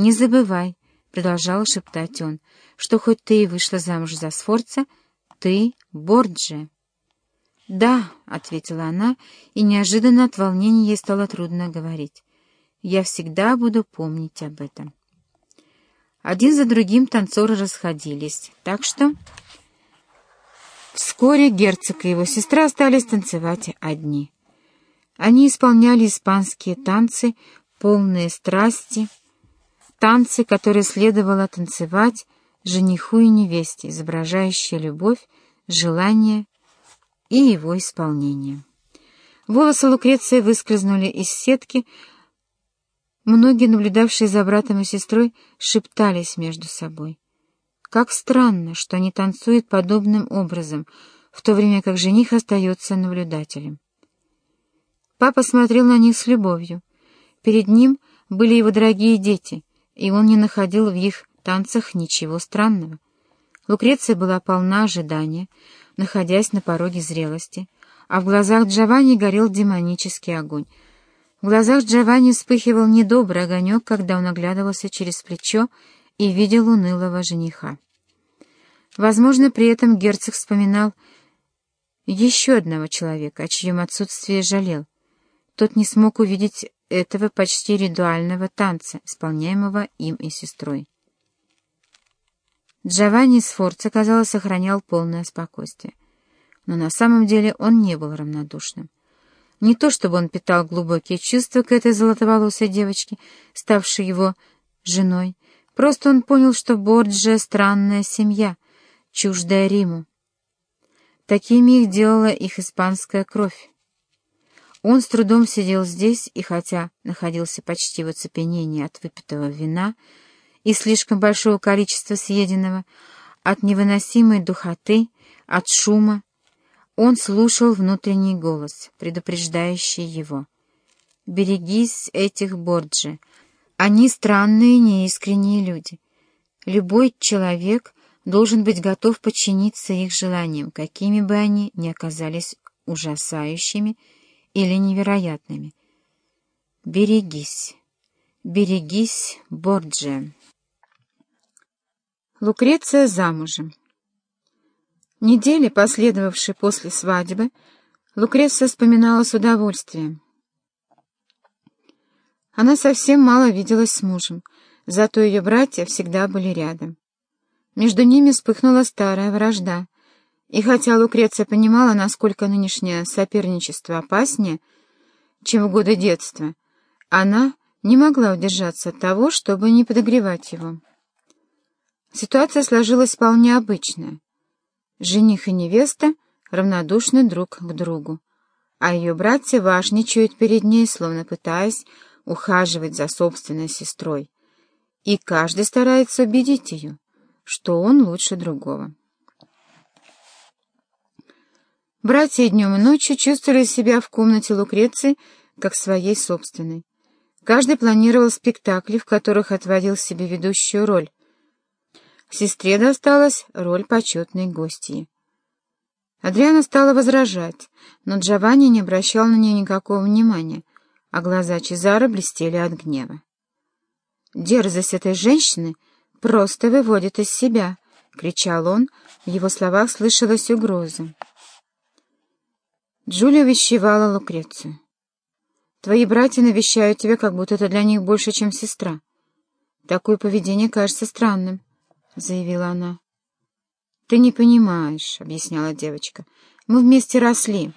«Не забывай», — продолжал шептать он, — «что хоть ты и вышла замуж за Сфорца, ты Борджи». «Да», — ответила она, и неожиданно от волнения ей стало трудно говорить. «Я всегда буду помнить об этом». Один за другим танцоры расходились, так что... Вскоре герцог и его сестра остались танцевать одни. Они исполняли испанские танцы, полные страсти, танцы, которые следовало танцевать жениху и невесте, изображающие любовь, желание и его исполнение. Волосы Лукреции выскользнули из сетки, Многие, наблюдавшие за братом и сестрой, шептались между собой. Как странно, что они танцуют подобным образом, в то время как жених остается наблюдателем. Папа смотрел на них с любовью. Перед ним были его дорогие дети, и он не находил в их танцах ничего странного. Лукреция была полна ожидания, находясь на пороге зрелости, а в глазах Джованни горел демонический огонь — в глазах Джованни вспыхивал недобрый огонек, когда он оглядывался через плечо и видел унылого жениха. Возможно, при этом герцог вспоминал еще одного человека, о чьем отсутствии жалел. Тот не смог увидеть этого почти ритуального танца, исполняемого им и сестрой. Джованни Сфорца, казалось, сохранял полное спокойствие. Но на самом деле он не был равнодушным. Не то чтобы он питал глубокие чувства к этой золотоволосой девочке, ставшей его женой. Просто он понял, что Борджия — странная семья, чуждая Риму. Такими их делала их испанская кровь. Он с трудом сидел здесь, и хотя находился почти в оцепенении от выпитого вина и слишком большого количества съеденного, от невыносимой духоты, от шума, он слушал внутренний голос, предупреждающий его. «Берегись этих Борджи. Они странные, неискренние люди. Любой человек должен быть готов подчиниться их желаниям, какими бы они ни оказались ужасающими или невероятными. Берегись, берегись, Борджи». Лукреция замужем. Недели, последовавшие после свадьбы, Лукреция вспоминала с удовольствием. Она совсем мало виделась с мужем, зато ее братья всегда были рядом. Между ними вспыхнула старая вражда, и хотя Лукреция понимала, насколько нынешнее соперничество опаснее, чем в годы детства, она не могла удержаться от того, чтобы не подогревать его. Ситуация сложилась вполне обычная. Жених и невеста равнодушны друг к другу, а ее братья важничают перед ней, словно пытаясь ухаживать за собственной сестрой. И каждый старается убедить ее, что он лучше другого. Братья днем и ночью чувствовали себя в комнате Лукреции как своей собственной. Каждый планировал спектакли, в которых отводил себе ведущую роль, Сестре досталась роль почетной гостьи. Адриана стала возражать, но Джованни не обращал на нее никакого внимания, а глаза Чезаро блестели от гнева. «Дерзость этой женщины просто выводит из себя!» — кричал он, в его словах слышалась угроза. Джулия вещевала Лукрецию. «Твои братья навещают тебя, как будто ты для них больше, чем сестра. Такое поведение кажется странным. — заявила она. «Ты не понимаешь», — объясняла девочка. «Мы вместе росли.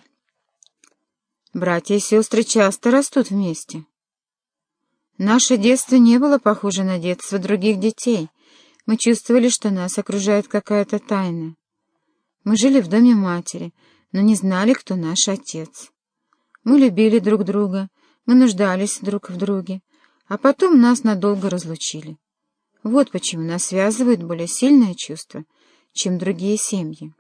Братья и сестры часто растут вместе. Наше детство не было похоже на детство других детей. Мы чувствовали, что нас окружает какая-то тайна. Мы жили в доме матери, но не знали, кто наш отец. Мы любили друг друга, мы нуждались друг в друге, а потом нас надолго разлучили. Вот почему нас связывают более сильные чувства, чем другие семьи.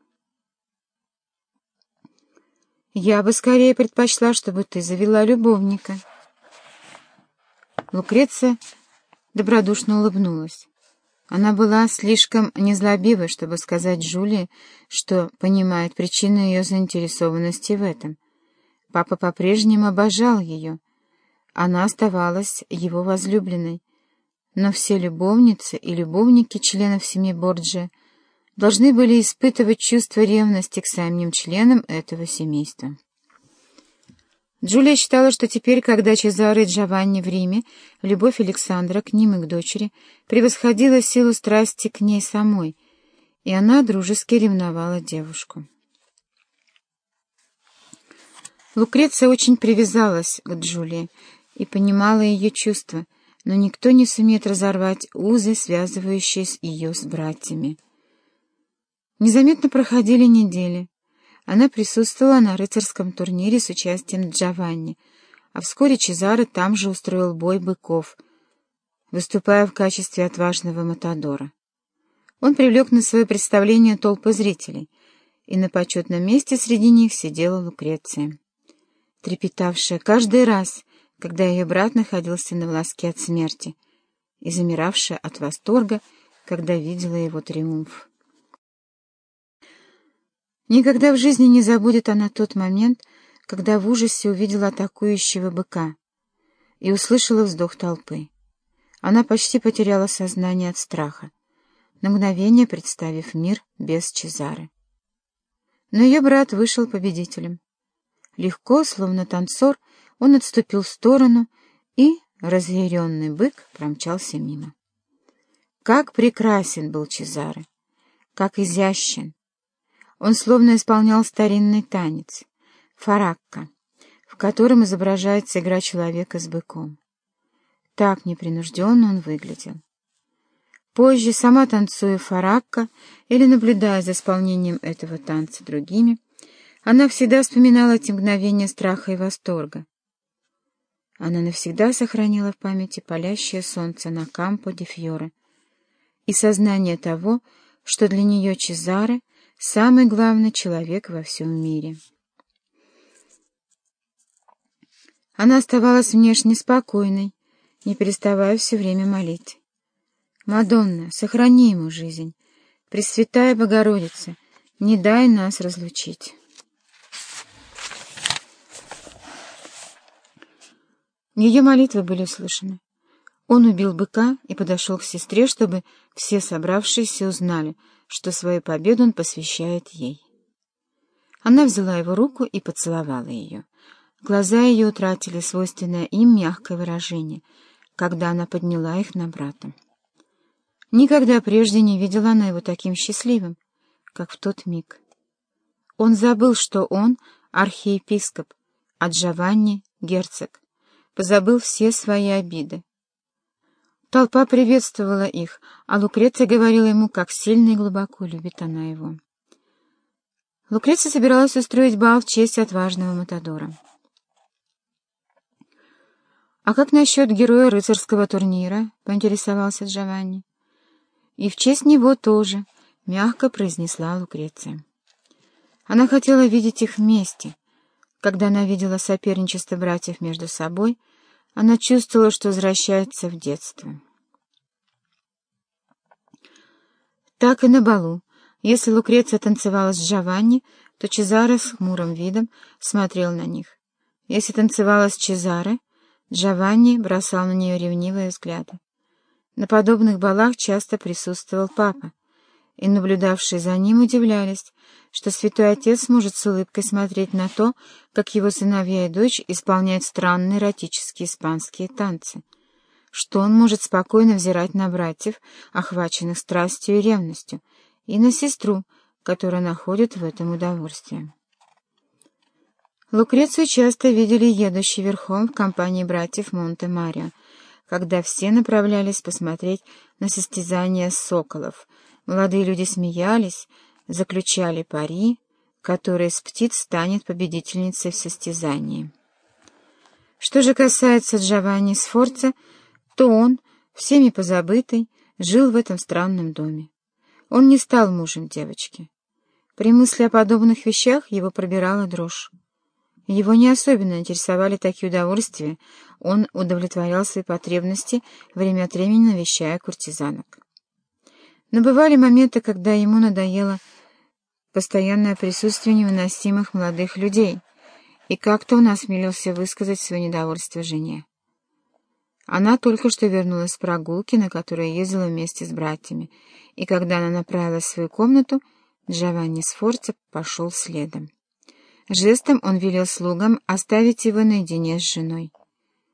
Я бы скорее предпочла, чтобы ты завела любовника. Лукреция добродушно улыбнулась. Она была слишком незлобивой, чтобы сказать Джулии, что понимает причину ее заинтересованности в этом. Папа по-прежнему обожал ее. Она оставалась его возлюбленной, Но все любовницы и любовники членов семьи Борджия должны были испытывать чувство ревности к самим членам этого семейства. Джулия считала, что теперь, когда Чезаро и Джованни в Риме, любовь Александра к ним и к дочери превосходила силу страсти к ней самой, и она дружески ревновала девушку. Лукреция очень привязалась к Джулии и понимала ее чувства, но никто не сумеет разорвать узы, связывающие ее с братьями. Незаметно проходили недели. Она присутствовала на рыцарском турнире с участием Джованни, а вскоре Чезаро там же устроил бой быков, выступая в качестве отважного матадора. Он привлек на свое представление толпы зрителей, и на почетном месте среди них сидела Лукреция, трепетавшая каждый раз, когда ее брат находился на волоске от смерти, и замиравшая от восторга, когда видела его триумф. Никогда в жизни не забудет она тот момент, когда в ужасе увидела атакующего быка и услышала вздох толпы. Она почти потеряла сознание от страха, на мгновение представив мир без Чезары. Но ее брат вышел победителем. Легко, словно танцор, он отступил в сторону, и разъяренный бык промчался мимо. Как прекрасен был Чезаре! Как изящен! Он словно исполнял старинный танец — фаракка, в котором изображается игра человека с быком. Так непринужденно он выглядел. Позже, сама танцуя фаракка или наблюдая за исполнением этого танца другими, она всегда вспоминала эти мгновения страха и восторга. Она навсегда сохранила в памяти палящее солнце на Кампо де Фьоре и сознание того, что для нее Чезаре — самый главный человек во всем мире. Она оставалась внешне спокойной, не переставая все время молить. «Мадонна, сохрани ему жизнь. Пресвятая Богородица, не дай нас разлучить». Ее молитвы были услышаны. Он убил быка и подошел к сестре, чтобы все собравшиеся узнали, что свою победу он посвящает ей. Она взяла его руку и поцеловала ее. Глаза ее утратили свойственное им мягкое выражение, когда она подняла их на брата. Никогда прежде не видела она его таким счастливым, как в тот миг. Он забыл, что он архиепископ, а Джованни — герцог, позабыл все свои обиды. Толпа приветствовала их, а Лукреция говорила ему, как сильно и глубоко любит она его. Лукреция собиралась устроить бал в честь отважного Матадора. «А как насчет героя рыцарского турнира?» — поинтересовался Джованни. «И в честь него тоже», — мягко произнесла Лукреция. Она хотела видеть их вместе. Когда она видела соперничество братьев между собой — она чувствовала, что возвращается в детство. Так и на балу. Если Лукреция танцевала с Джованни, то Чезаре с хмурым видом смотрел на них. Если танцевала с Чезаре, Джованни бросал на нее ревнивые взгляды. На подобных балах часто присутствовал папа, и наблюдавшие за ним удивлялись, что святой отец может с улыбкой смотреть на то, как его сыновья и дочь исполняют странные эротические испанские танцы, что он может спокойно взирать на братьев, охваченных страстью и ревностью, и на сестру, которая находит в этом удовольствие. Лукрецию часто видели едущей верхом в компании братьев Монте-Марио, когда все направлялись посмотреть на состязание соколов. Молодые люди смеялись, заключали пари, которая из птиц станет победительницей в состязании. Что же касается Джованни Сфорца, то он, всеми позабытый, жил в этом странном доме. Он не стал мужем девочки. При мысли о подобных вещах его пробирала дрожь. Его не особенно интересовали такие удовольствия, он удовлетворял свои потребности, время от времени навещая куртизанок. Но бывали моменты, когда ему надоело постоянное присутствие невыносимых молодых людей, и как-то он осмелился высказать свое недовольство жене. Она только что вернулась с прогулки, на которой ездила вместе с братьями, и когда она направилась в свою комнату, Джованни Сфорца пошел следом. Жестом он велел слугам оставить его наедине с женой.